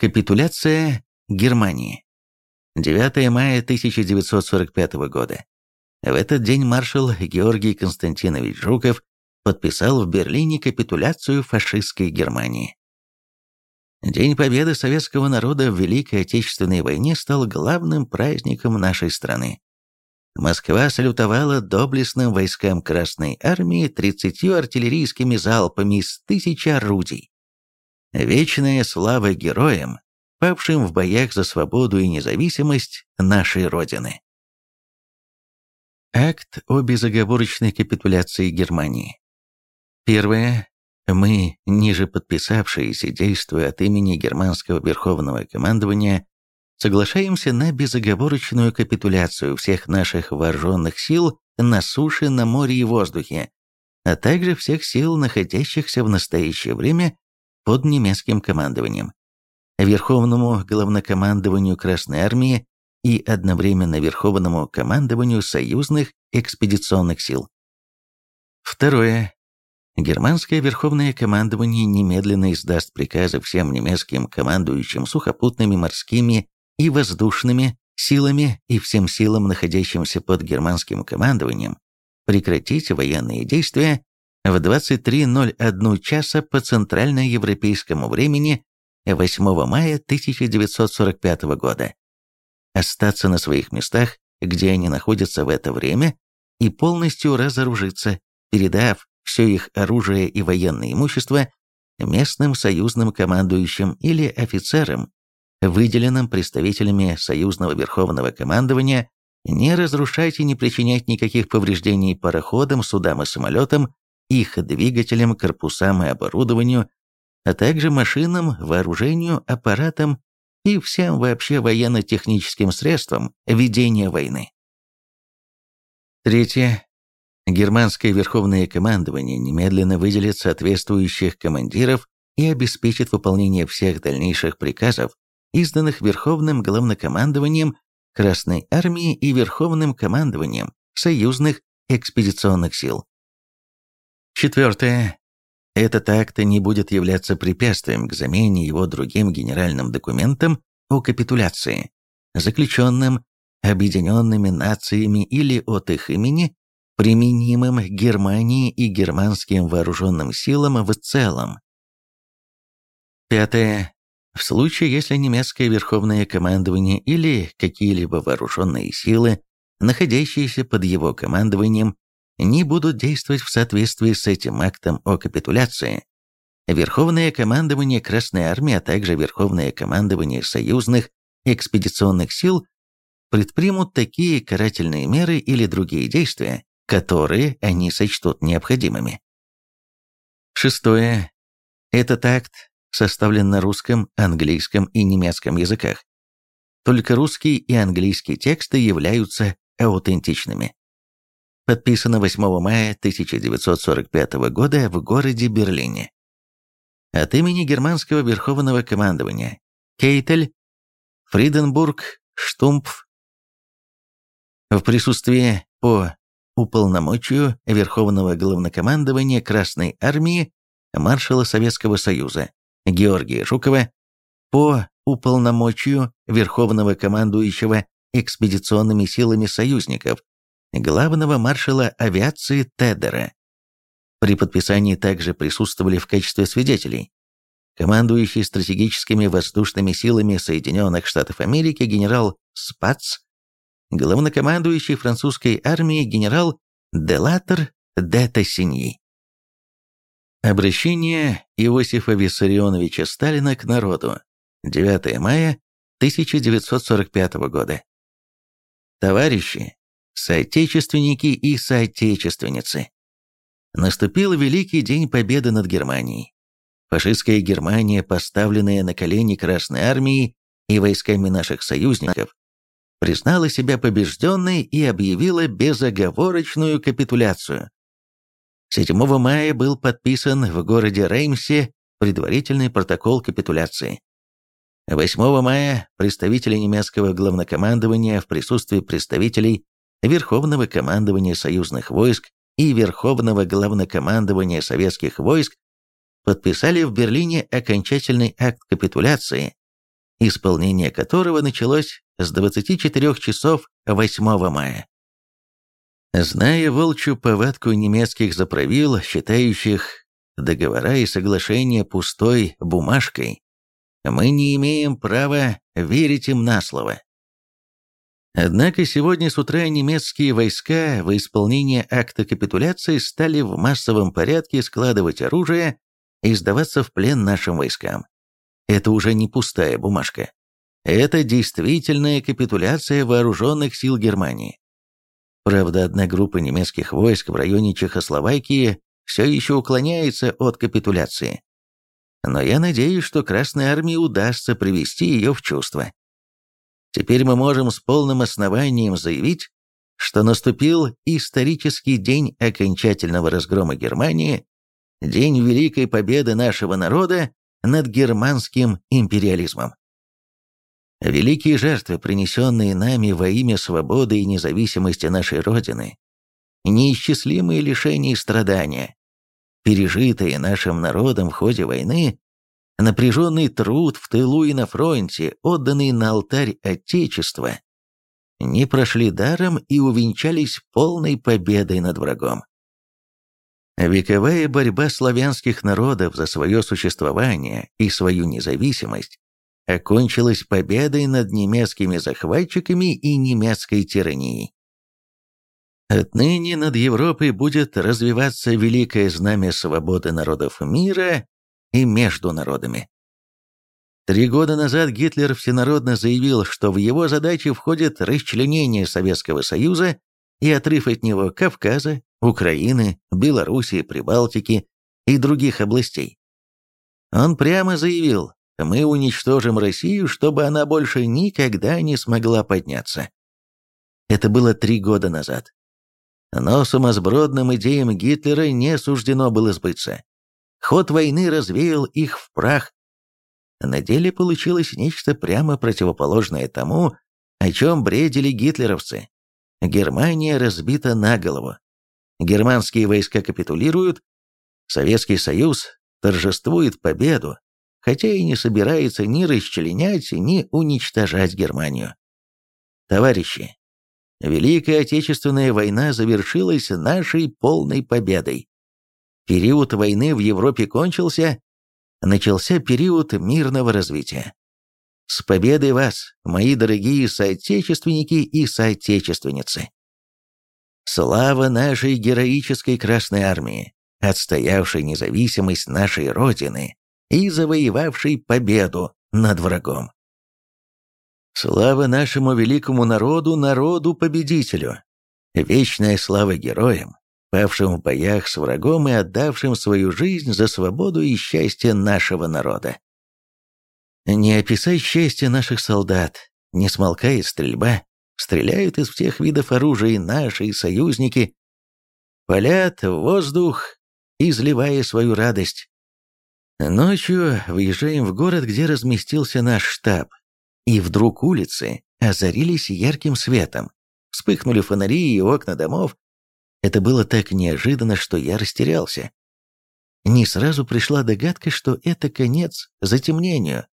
Капитуляция Германии. 9 мая 1945 года. В этот день маршал Георгий Константинович Жуков подписал в Берлине капитуляцию фашистской Германии. День Победы советского народа в Великой Отечественной войне стал главным праздником нашей страны. Москва салютовала доблестным войскам Красной Армии 30 артиллерийскими залпами из тысячи орудий. Вечная слава героям, павшим в боях за свободу и независимость нашей Родины. Акт о безоговорочной капитуляции Германии. Первое. Мы, ниже подписавшиеся, действуя от имени германского верховного командования, соглашаемся на безоговорочную капитуляцию всех наших вооруженных сил на суше, на море и воздухе, а также всех сил, находящихся в настоящее время под немецким командованием. Верховному главнокомандованию Красной Армии и одновременно Верховному командованию союзных экспедиционных сил. Второе. Германское Верховное командование немедленно издаст приказы всем немецким командующим сухопутными, морскими и воздушными силами и всем силам, находящимся под германским командованием, прекратить военные действия в 23.01 часа по центральноевропейскому времени 8 мая 1945 года. Остаться на своих местах, где они находятся в это время, и полностью разоружиться, передав все их оружие и военное имущество местным союзным командующим или офицерам, выделенным представителями союзного верховного командования, не разрушать и не причинять никаких повреждений пароходам, судам и самолетам, их двигателям, корпусам и оборудованию, а также машинам, вооружению, аппаратам и всем вообще военно-техническим средствам ведения войны. Третье. Германское Верховное командование немедленно выделит соответствующих командиров и обеспечит выполнение всех дальнейших приказов, изданных Верховным Главнокомандованием Красной Армии и Верховным командованием союзных экспедиционных сил. Четвертое. Этот акт не будет являться препятствием к замене его другим генеральным документом о капитуляции, заключенным Объединенными Нациями или от их имени, применимым Германии и германским вооруженным силам в целом. Пятое. В случае, если немецкое верховное командование или какие-либо вооруженные силы, находящиеся под его командованием, не будут действовать в соответствии с этим актом о капитуляции, Верховное командование Красной Армии, а также Верховное командование союзных экспедиционных сил предпримут такие карательные меры или другие действия, которые они сочтут необходимыми. Шестое. Этот акт составлен на русском, английском и немецком языках. Только русский и английский тексты являются аутентичными подписано 8 мая 1945 года в городе Берлине. От имени германского верховного командования Кейтель, Фриденбург, Штумпф. В присутствии по уполномочию Верховного Главнокомандования Красной Армии маршала Советского Союза Георгия Жукова по уполномочию Верховного Командующего экспедиционными силами союзников главного маршала авиации Теддера. При подписании также присутствовали в качестве свидетелей командующий стратегическими воздушными силами Соединенных Штатов Америки генерал Спац, главнокомандующий французской армией генерал Делатер де Тассиньи. Обращение Иосифа Виссарионовича Сталина к народу. 9 мая 1945 года. Товарищи, соотечественники и соотечественницы. Наступил великий день победы над Германией. Фашистская Германия, поставленная на колени Красной Армией и войсками наших союзников, признала себя побежденной и объявила безоговорочную капитуляцию. 7 мая был подписан в городе Реймсе предварительный протокол капитуляции. 8 мая представители немецкого главнокомандования в присутствии представителей Верховного командования союзных войск и Верховного главнокомандования советских войск подписали в Берлине окончательный акт капитуляции исполнение которого началось с 24 часов 8 мая. Зная волчью повадку немецких заправил, считающих договора и соглашения пустой бумажкой, мы не имеем права верить им на слово. Однако сегодня с утра немецкие войска во исполнение акта капитуляции стали в массовом порядке складывать оружие и сдаваться в плен нашим войскам. Это уже не пустая бумажка. Это действительная капитуляция вооруженных сил Германии. Правда, одна группа немецких войск в районе Чехословакии все еще уклоняется от капитуляции. Но я надеюсь, что Красной Армии удастся привести ее в чувство. Теперь мы можем с полным основанием заявить, что наступил исторический день окончательного разгрома Германии, день великой победы нашего народа над германским империализмом. Великие жертвы, принесенные нами во имя свободы и независимости нашей Родины, неисчислимые лишения и страдания, пережитые нашим народом в ходе войны, напряженный труд в тылу и на фронте, отданный на алтарь Отечества, не прошли даром и увенчались полной победой над врагом. Вековая борьба славянских народов за свое существование и свою независимость окончилась победой над немецкими захватчиками и немецкой тиранией. Отныне над Европой будет развиваться великое знамя свободы народов мира и между народами. Три года назад Гитлер всенародно заявил, что в его задачи входит расчленение Советского Союза и отрыв от него Кавказа, Украины, Белоруссии, Прибалтики и других областей. Он прямо заявил, мы уничтожим Россию, чтобы она больше никогда не смогла подняться. Это было три года назад. Но сумасбродным идеям Гитлера не суждено было сбыться. Ход войны развеял их в прах. На деле получилось нечто прямо противоположное тому, о чем бредили гитлеровцы. Германия разбита на голову. Германские войска капитулируют, Советский Союз торжествует победу, хотя и не собирается ни расчленять, ни уничтожать Германию. Товарищи, Великая Отечественная война завершилась нашей полной победой. Период войны в Европе кончился, начался период мирного развития. С победой вас, мои дорогие соотечественники и соотечественницы! Слава нашей героической Красной Армии, отстоявшей независимость нашей Родины и завоевавшей победу над врагом. Слава нашему великому народу, народу-победителю! Вечная слава героям, павшим в боях с врагом и отдавшим свою жизнь за свободу и счастье нашего народа. Не описать счастье наших солдат, не смолкает стрельба, стреляют из всех видов оружия наши союзники, палят в воздух, изливая свою радость. Ночью выезжаем в город, где разместился наш штаб, и вдруг улицы озарились ярким светом. Вспыхнули фонари и окна домов. Это было так неожиданно, что я растерялся. Не сразу пришла догадка, что это конец затемнению.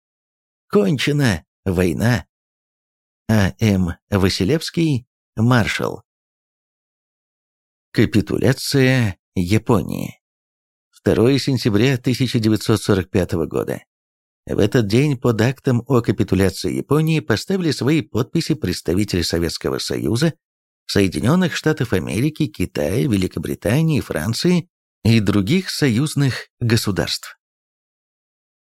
Кончена война. А. М. Василевский, маршал. Капитуляция Японии. 2 сентября 1945 года. В этот день под актом о капитуляции Японии поставили свои подписи представители Советского Союза, Соединенных Штатов Америки, Китая, Великобритании, Франции и других союзных государств.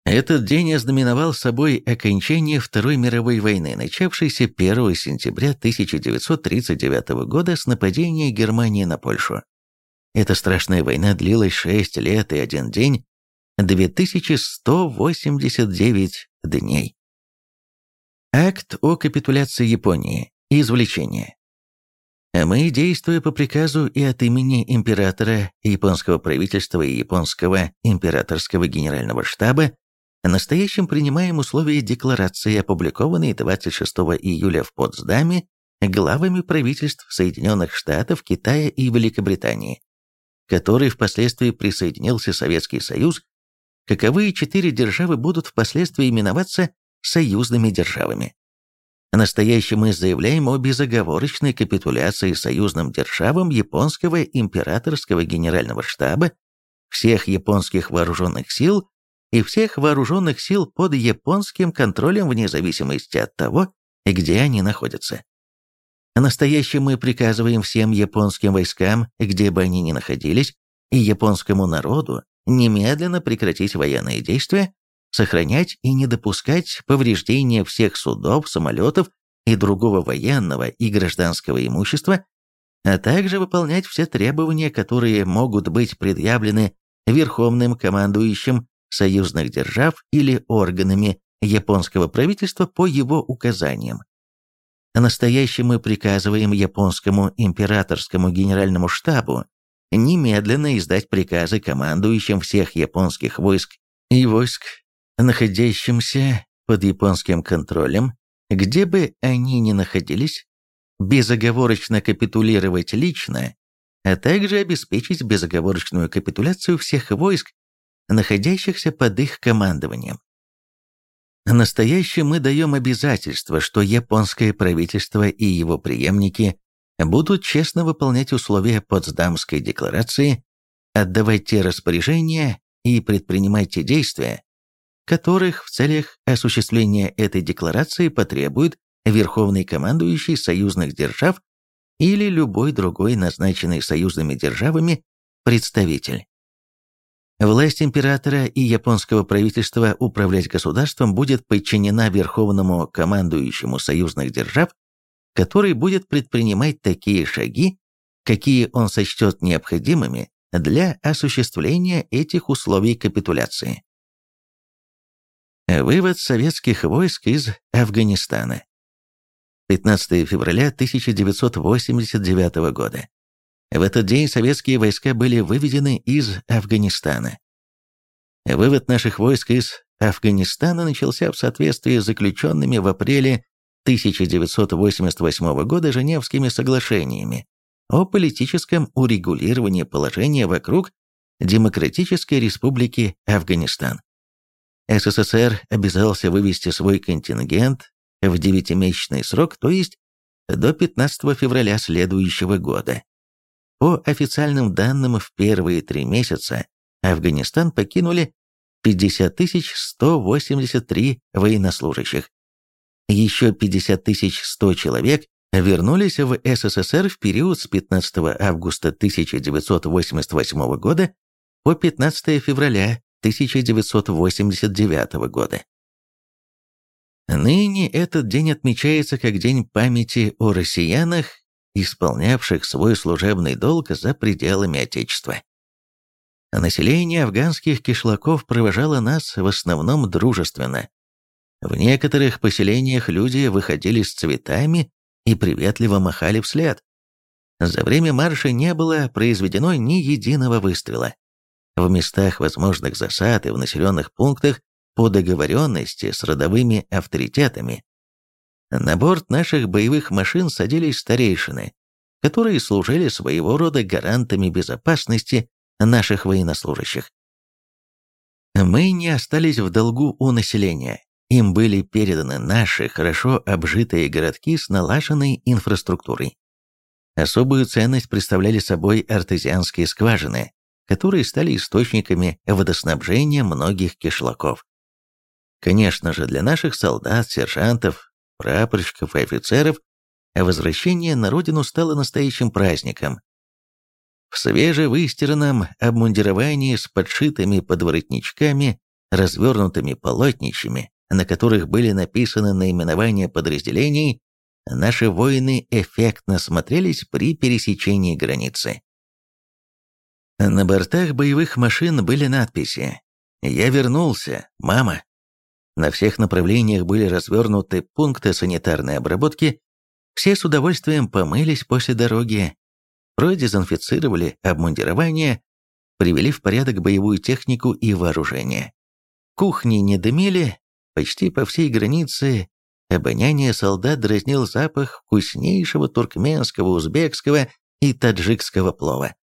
Этот день ознаменовал собой окончание Второй мировой войны, начавшейся 1 сентября 1939 года с нападения Германии на Польшу. Эта страшная война длилась 6 лет и один день, 2189 дней. Акт о капитуляции Японии. Извлечение. Мы, действуя по приказу и от имени императора, японского правительства и японского императорского генерального штаба, настоящим принимаем условия декларации, опубликованной 26 июля в Потсдаме главами правительств Соединенных Штатов, Китая и Великобритании, который впоследствии присоединился Советский Союз каковые четыре державы будут впоследствии именоваться союзными державами. Настоящее мы заявляем о безоговорочной капитуляции союзным державам японского императорского генерального штаба, всех японских вооруженных сил и всех вооруженных сил под японским контролем вне зависимости от того, где они находятся. Настоящее мы приказываем всем японским войскам, где бы они ни находились, и японскому народу немедленно прекратить военные действия, сохранять и не допускать повреждения всех судов, самолетов и другого военного и гражданского имущества, а также выполнять все требования, которые могут быть предъявлены верховным командующим союзных держав или органами японского правительства по его указаниям. Настоящим мы приказываем японскому императорскому генеральному штабу немедленно издать приказы командующим всех японских войск и войск, находящимся под японским контролем, где бы они ни находились, безоговорочно капитулировать лично, а также обеспечить безоговорочную капитуляцию всех войск, находящихся под их командованием. Настоящее мы даем обязательство, что японское правительство и его преемники будут честно выполнять условия Потсдамской декларации, отдавать те распоряжения и предпринимать те действия, которых в целях осуществления этой декларации потребует Верховный командующий союзных держав или любой другой назначенный союзными державами представитель. Власть императора и японского правительства управлять государством будет подчинена Верховному командующему союзных держав который будет предпринимать такие шаги, какие он сочтет необходимыми для осуществления этих условий капитуляции. Вывод советских войск из Афганистана. 15 февраля 1989 года. В этот день советские войска были выведены из Афганистана. Вывод наших войск из Афганистана начался в соответствии с заключенными в апреле 1988 года Женевскими соглашениями о политическом урегулировании положения вокруг Демократической Республики Афганистан. СССР обязался вывести свой контингент в девятимесячный срок, то есть до 15 февраля следующего года. По официальным данным, в первые три месяца Афганистан покинули 50 183 военнослужащих, еще 50 100 человек вернулись в СССР в период с 15 августа 1988 года по 15 февраля 1989 года. Ныне этот день отмечается как День памяти о россиянах, исполнявших свой служебный долг за пределами Отечества. Население афганских кишлаков провожало нас в основном дружественно, в некоторых поселениях люди выходили с цветами и приветливо махали вслед. За время марша не было произведено ни единого выстрела. В местах возможных засад и в населенных пунктах по договоренности с родовыми авторитетами на борт наших боевых машин садились старейшины, которые служили своего рода гарантами безопасности наших военнослужащих. Мы не остались в долгу у населения им были переданы наши хорошо обжитые городки с налаженной инфраструктурой. Особую ценность представляли собой артезианские скважины, которые стали источниками водоснабжения многих кишлаков. Конечно же, для наших солдат, сержантов, прапорщиков и офицеров возвращение на родину стало настоящим праздником. В свежевыстиранном обмундировании с подшитыми подворотничками, развернутыми полотнищами, на которых были написаны наименования подразделений, наши воины эффектно смотрелись при пересечении границы. На бортах боевых машин были надписи «Я вернулся, мама». На всех направлениях были развернуты пункты санитарной обработки, все с удовольствием помылись после дороги, продезинфицировали обмундирование, привели в порядок боевую технику и вооружение. Кухни не дымили, Почти по всей границе обоняние солдат дразнил запах вкуснейшего туркменского, узбекского и таджикского плова.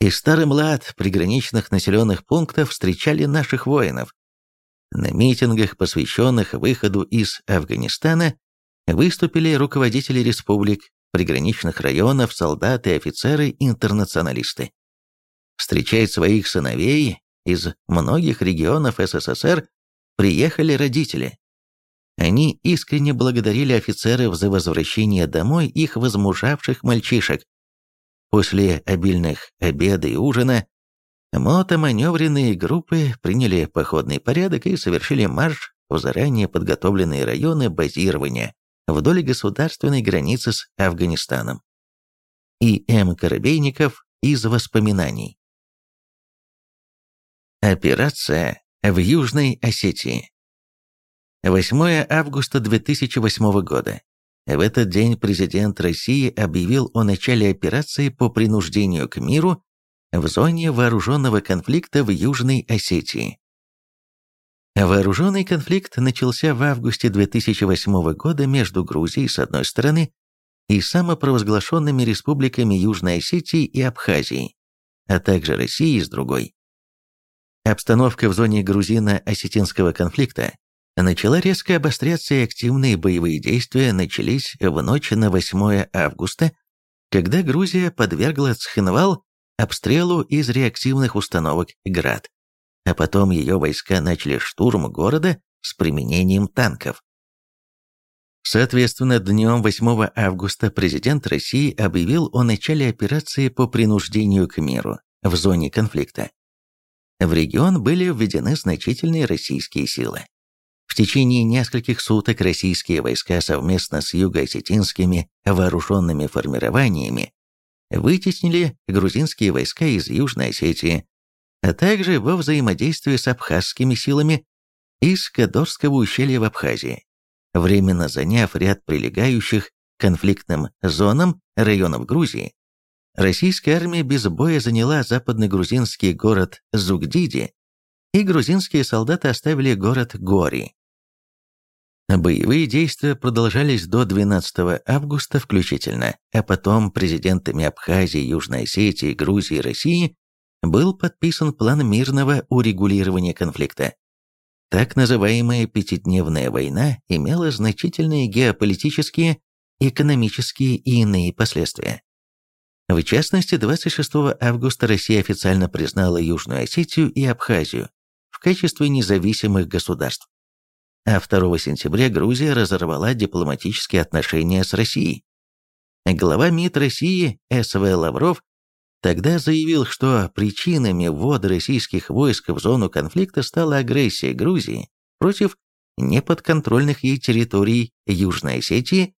И старый млад приграничных населенных пунктов встречали наших воинов. На митингах, посвященных выходу из Афганистана, выступили руководители республик, приграничных районов, солдаты, офицеры, интернационалисты. Встречать своих сыновей из многих регионов СССР приехали родители. Они искренне благодарили офицеров за возвращение домой их возмужавших мальчишек. После обильных обеда и ужина мотоманевренные группы приняли походный порядок и совершили марш в заранее подготовленные районы базирования вдоль государственной границы с Афганистаном. И М. Коробейников из воспоминаний. Операция в Южной Осетии. 8 августа 2008 года. В этот день президент России объявил о начале операции по принуждению к миру в зоне вооруженного конфликта в Южной Осетии. Вооруженный конфликт начался в августе 2008 года между Грузией с одной стороны и самопровозглашенными республиками Южной Осетии и Абхазии, а также Россией с другой. Обстановка в зоне грузино-осетинского конфликта начала резко обостряться и активные боевые действия начались в ночь на 8 августа, когда Грузия подвергла Цхинвал обстрелу из реактивных установок «Град», а потом ее войска начали штурм города с применением танков. Соответственно, днем 8 августа президент России объявил о начале операции по принуждению к миру в зоне конфликта. В регион были введены значительные российские силы. В течение нескольких суток российские войска совместно с юго-осетинскими вооруженными формированиями вытеснили грузинские войска из Южной Осетии, а также во взаимодействии с абхазскими силами из Кадорского ущелья в Абхазии, временно заняв ряд прилегающих конфликтным зонам районов Грузии. Российская армия без боя заняла западно-грузинский город Зугдиди, и грузинские солдаты оставили город Гори. Боевые действия продолжались до 12 августа включительно, а потом президентами Абхазии, Южной Осетии, Грузии и России был подписан план мирного урегулирования конфликта. Так называемая пятидневная война имела значительные геополитические, экономические и иные последствия. В частности, 26 августа Россия официально признала Южную Осетию и Абхазию в качестве независимых государств а 2 сентября Грузия разорвала дипломатические отношения с Россией. Глава МИД России С.В. Лавров тогда заявил, что причинами ввода российских войск в зону конфликта стала агрессия Грузии против неподконтрольных ей территорий Южной Осетии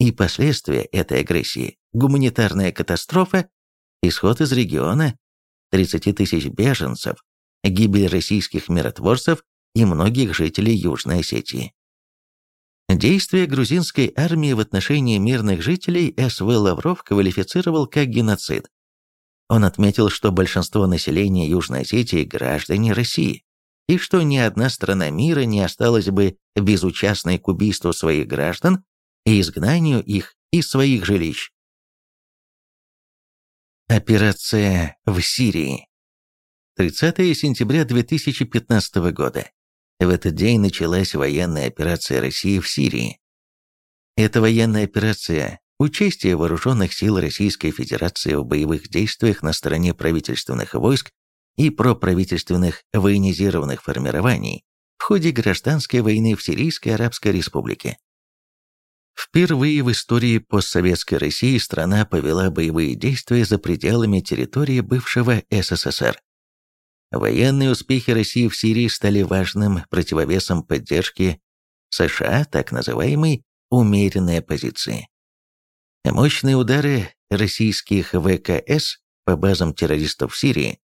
и последствия этой агрессии, гуманитарная катастрофа, исход из региона, 30 тысяч беженцев, гибель российских миротворцев и многих жителей Южной Осетии. Действия грузинской армии в отношении мирных жителей С.В. Лавров квалифицировал как геноцид. Он отметил, что большинство населения Южной Осетии – граждане России, и что ни одна страна мира не осталась бы безучастной к убийству своих граждан и изгнанию их из своих жилищ. Операция в Сирии 30 сентября 2015 года. В этот день началась военная операция России в Сирии. Эта военная операция – участие вооруженных сил Российской Федерации в боевых действиях на стороне правительственных войск и проправительственных военизированных формирований в ходе гражданской войны в Сирийской Арабской Республике. Впервые в истории постсоветской России страна повела боевые действия за пределами территории бывшего СССР. Военные успехи России в Сирии стали важным противовесом поддержки США так называемой умеренной оппозиции. Мощные удары российских ВКС по базам террористов в Сирии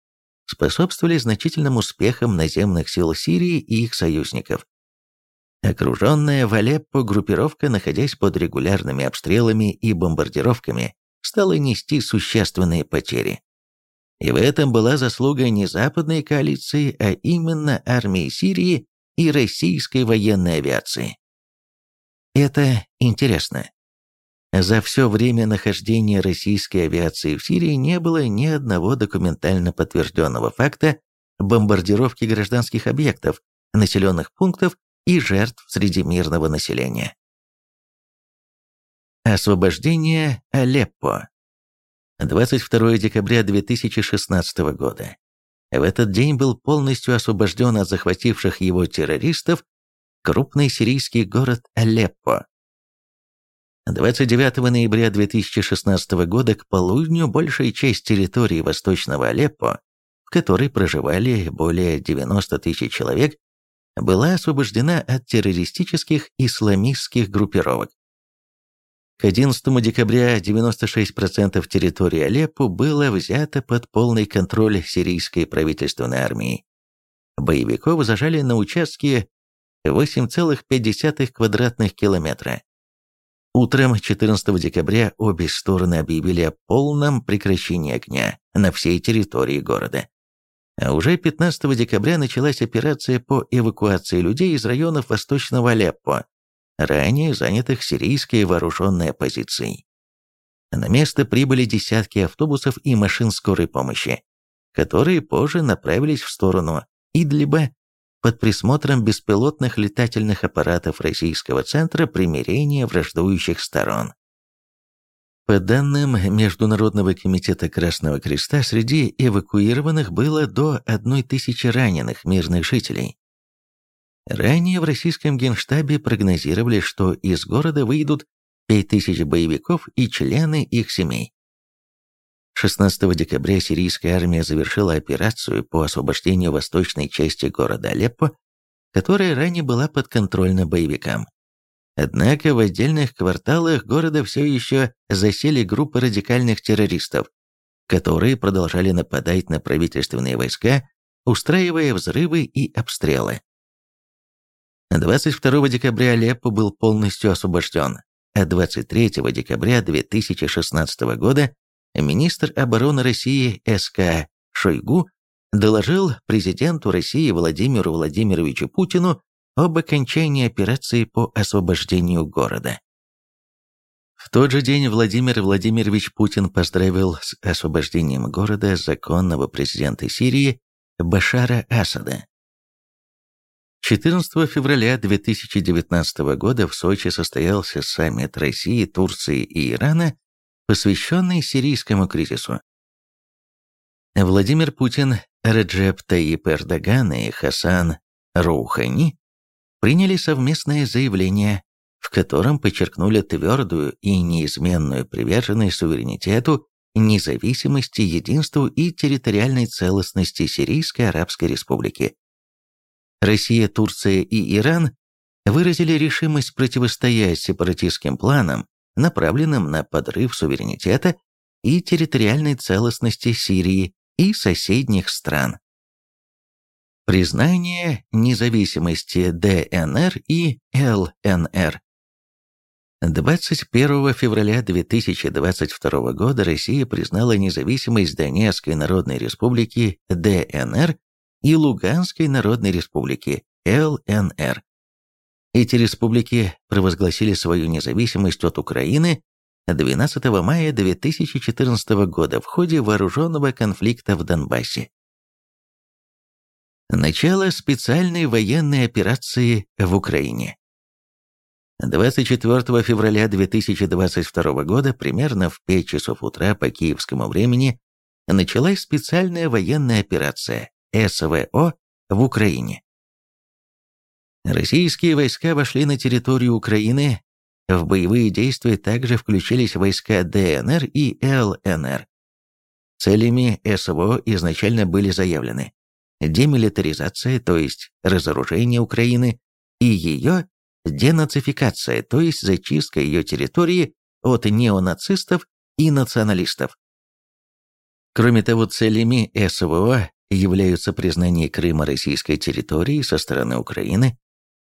способствовали значительным успехам наземных сил Сирии и их союзников. Окруженная в Алеппо группировка, находясь под регулярными обстрелами и бомбардировками, стала нести существенные потери. И в этом была заслуга не западной коалиции, а именно армии Сирии и российской военной авиации. Это интересно. За все время нахождения российской авиации в Сирии не было ни одного документально подтвержденного факта бомбардировки гражданских объектов населенных пунктов и жертв среди мирного населения. Освобождение Алеппо 22 декабря 2016 года. В этот день был полностью освобожден от захвативших его террористов крупный сирийский город Алеппо. 29 ноября 2016 года к полудню большая часть территории восточного Алеппо, в которой проживали более 90 тысяч человек, была освобождена от террористических исламистских группировок. К 11 декабря 96% территории Алеппо было взято под полный контроль сирийской правительственной армии. Боевиков зажали на участке 8,5 квадратных километра. Утром 14 декабря обе стороны объявили о полном прекращении огня на всей территории города. А уже 15 декабря началась операция по эвакуации людей из районов Восточного Алеппо, ранее занятых сирийской вооруженной оппозицией. На место прибыли десятки автобусов и машин скорой помощи, которые позже направились в сторону Идлиба под присмотром беспилотных летательных аппаратов Российского центра примирения враждующих сторон. По данным Международного комитета Красного Креста, среди эвакуированных было до 1000 раненых мирных жителей, Ранее в российском генштабе прогнозировали, что из города выйдут 5000 боевиков и члены их семей. 16 декабря сирийская армия завершила операцию по освобождению восточной части города Алеппо, которая ранее была подконтрольна боевикам. Однако в отдельных кварталах города все еще засели группы радикальных террористов, которые продолжали нападать на правительственные войска, устраивая взрывы и обстрелы. 22 декабря Алеппо был полностью освобожден, а 23 декабря 2016 года министр обороны России СК Шойгу доложил президенту России Владимиру Владимировичу Путину об окончании операции по освобождению города. В тот же день Владимир Владимирович Путин поздравил с освобождением города законного президента Сирии Башара Асада. 14 февраля 2019 года в Сочи состоялся саммит России, Турции и Ирана, посвященный сирийскому кризису. Владимир Путин, Реджеп Таип Эрдоган и Хасан Роухани приняли совместное заявление, в котором подчеркнули твердую и неизменную приверженность суверенитету, независимости, единству и территориальной целостности Сирийской Арабской Республики Россия, Турция и Иран выразили решимость противостоять сепаратистским планам, направленным на подрыв суверенитета и территориальной целостности Сирии и соседних стран. Признание независимости ДНР и ЛНР 21 февраля 2022 года Россия признала независимость Донецкой Народной Республики ДНР и Луганской Народной Республики, ЛНР. Эти республики провозгласили свою независимость от Украины 12 мая 2014 года в ходе вооруженного конфликта в Донбассе. Начало специальной военной операции в Украине. 24 февраля 2022 года, примерно в 5 часов утра по киевскому времени, началась специальная военная операция СВО в Украине. Российские войска вошли на территорию Украины, в боевые действия также включились войска ДНР и ЛНР. Целями СВО изначально были заявлены демилитаризация, то есть разоружение Украины, и ее денацификация, то есть зачистка ее территории от неонацистов и националистов. Кроме того, целями СВО являются признание Крыма российской территорией со стороны Украины,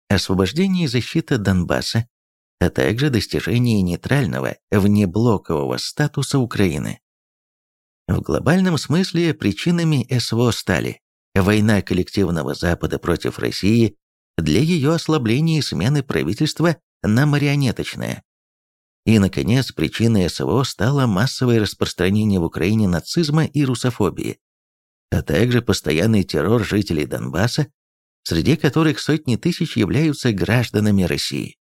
освобождение и защита Донбасса, а также достижение нейтрального, внеблокового статуса Украины. В глобальном смысле причинами СВО стали война коллективного Запада против России для ее ослабления и смены правительства на марионеточное. И, наконец, причиной СВО стало массовое распространение в Украине нацизма и русофобии, а также постоянный террор жителей Донбасса, среди которых сотни тысяч являются гражданами России.